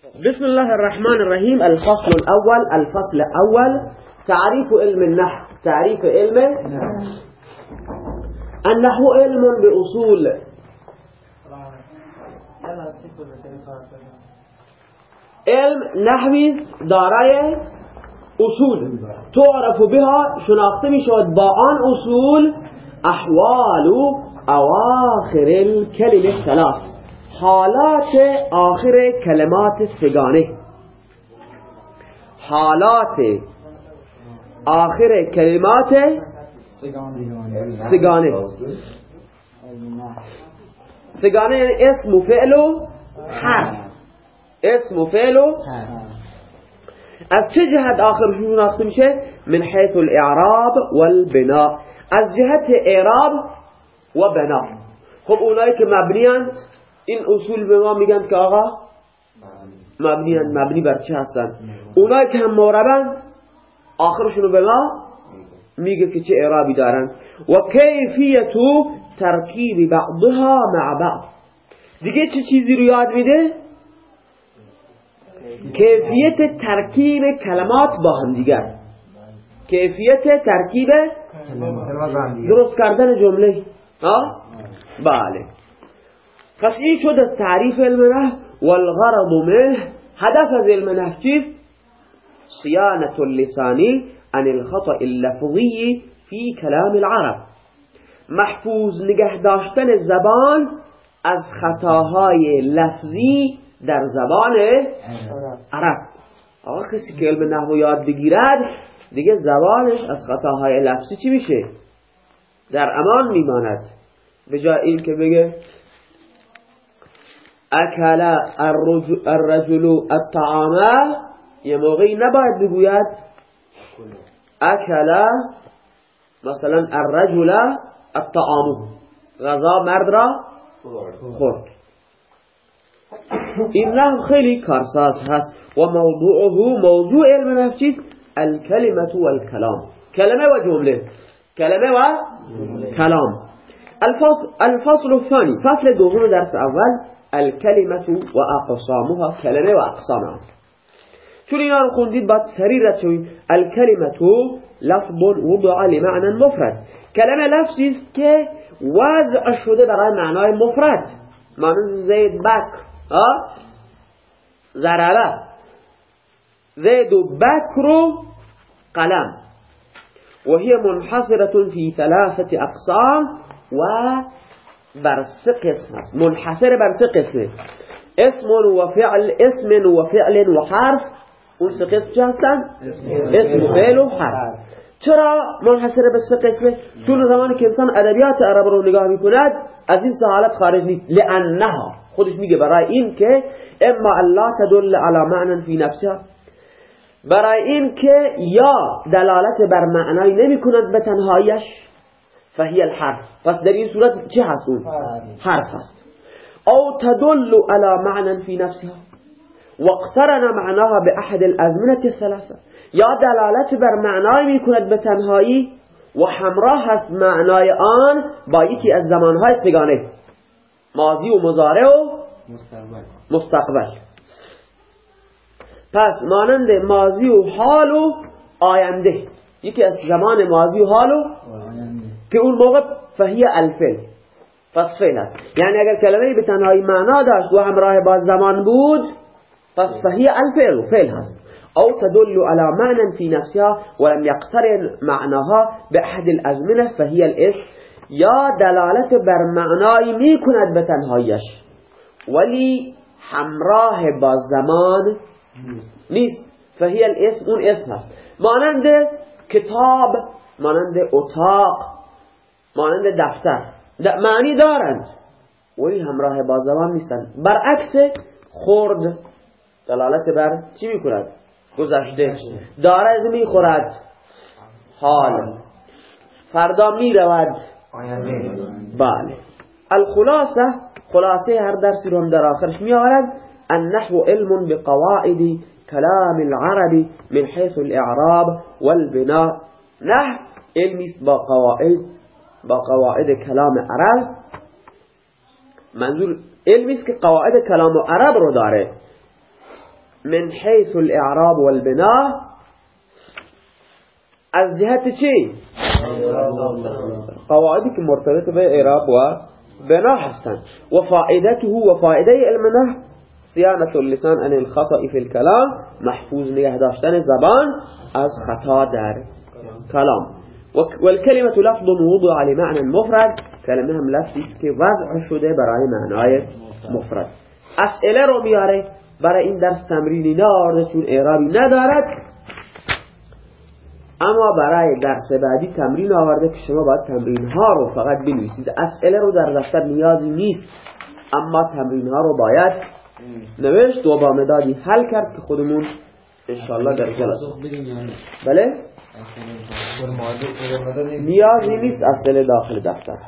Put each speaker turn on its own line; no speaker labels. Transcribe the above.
بسم الله الرحمن الرحيم. الفصل الأول الفصل الأول. تعريف علم النحو. تعريف علم النحو علم بأصول. علم نحوی دارای اصول. تعرف بها شناخته می شود با آن اصول احوال اواخر الكلمة ثلاث حالات آخر کلمات سگانه. حالات آخر کلمات سگانه. سگانه اسم و فعل و حرف. اسم و فعل و از چه جهت آخرشون شناخته میشه؟ من حیث الاعراب والبناء از جهت اعراب و بنا. خب اونایی که مبنیان این اصول به ما میگن که آقا مبنی مبنی بر چه هستن؟ اونایی که هم موربن آخرشونو به ما میگه که چه اعرابی دارن. و کیفیت ترکیب بعضها مع بعض. دیگه چه چیزی رو یاد میده؟ کیفیت ترکیب کلمات با هم دیگر کیفیت ترکیب درست کردن جمله. ها؟ بله. پس این شد تعریف علم نحو والغرض منه هدف از علم نحو چیست؟ صيانة اللسانی عن الخطأ اللفظی فی کلام العرب. محفوظ نگه داشتن زبان از خطاهای لفظی در زبان عرب. آقا کسی که علم نحو یاد بگیرد دیگه زبانش از خطاهای لفظی چی میشه؟ در امان میماند. به جای این که بگه اکل الرجل الطعام. یه موقعی نباید بگوید. اکل مثلا الرجل الطعام. غذا مرد را خورد. این نحو خیلی کارساز هست. و موضوعه موضوع علم چیست؟ الكلمة والكلام كلمة وجملة كلمة وكلام الفصل, الفصل الثاني فصل دوم درس أول الكلمة وأقسامها كلمة وأقسامها چون اینا رو خوندید باید سریع رد لفظ وضع لمعنى مفرد. کلمه لفظی است که وضع شده برای مفرد. معنی زید بک ضربه زید بکر قلم. وهي منحصرة في ثلاثة أقسام و بر سه قسم است منحصر بر سه قسمه. اسم و فعل اسم و فعل و حرف. اون سه قسم چه هستن؟ اسم و فعل و حرف. چرا منحصر به سه قسمه؟ چون زمانی که انسان ادبیات عرب رو نگاه می‌کند از این سه حالت خارج نیست. لانها خودش میگه برای این که اما الله تدل على معنى فی نفسها. برای این که یا دلالت بر معنای نمی کند به تنهایش فهی الحرف. پس در این صورت چه هست اون؟ حرف. هست. او تدل على معنى في نفسها. واقترن معناها بأحد الأزمنة الثلاثة یا دلالت بر معنای می کند به تنهایی و همراه هست معنای آن با یکی از زمانهای سگانه. ماضی و مضارع و مستقبل. پس مانند ماضی و حال و آینده. یکی از زمان ماضی و حال و که اون موقع فهی الفل پس فعل هست یعنی اگر کلمه به تنهایی معنا داشت و همراه با زمان بود پس فهی الفعل فعل هست. أو تدل على معنى في نفسها ولم يقترن معناها بأحد الأزمنة فهي الاسم. یا دلالت بر کند به تنهایش ولی همراه با زمان فهی الاسم اون اسم مانند کتاب مانند اتاق. مانند دفتر. معنی دارند. ولی همراه با زمان نیستند. برعکس خورد دلالت بر چی می‌کند؟ گذشته. دارد می‌خورد. حال. فردا می‌رود. بله. الخلاصه خلاصه هر درسی رو در آخرش میآورد. النحو علم بقواعد كلام العرب من حيث الإعراب والبناء. نحو علمی با قواعد. با قواعد کلام عرب. منظور علمی است که قواعد کلام عرب رو داره. من حيث الاعراب والبناء از جهت چی؟ قواعدی که مرتبط به اعراب و بنا هستند و فائدته و فائده علم صيانة اللسان عن الخطأ في الكلام محفوظ نگه داشتن زبان از خطا در کلام. والكلمة لفظ وضع لمعنى مفرد. کلمه هم لفظی است که وضع شده برای معنای مفرد. اسئله رو میاره. برای این درس تمرینی نه چون اعرابی ندارد. اما برای درس بعدی تمرین آورده که شما باید تمرین ها رو فقط بنویسید. اسئله رو در دفتر نیازی نیست. اما تمرین ها رو باید نوشت و با مدادی حل کرد که خودمون انشالله در جلسه بله نیازی نیست اسئله داخل دفتر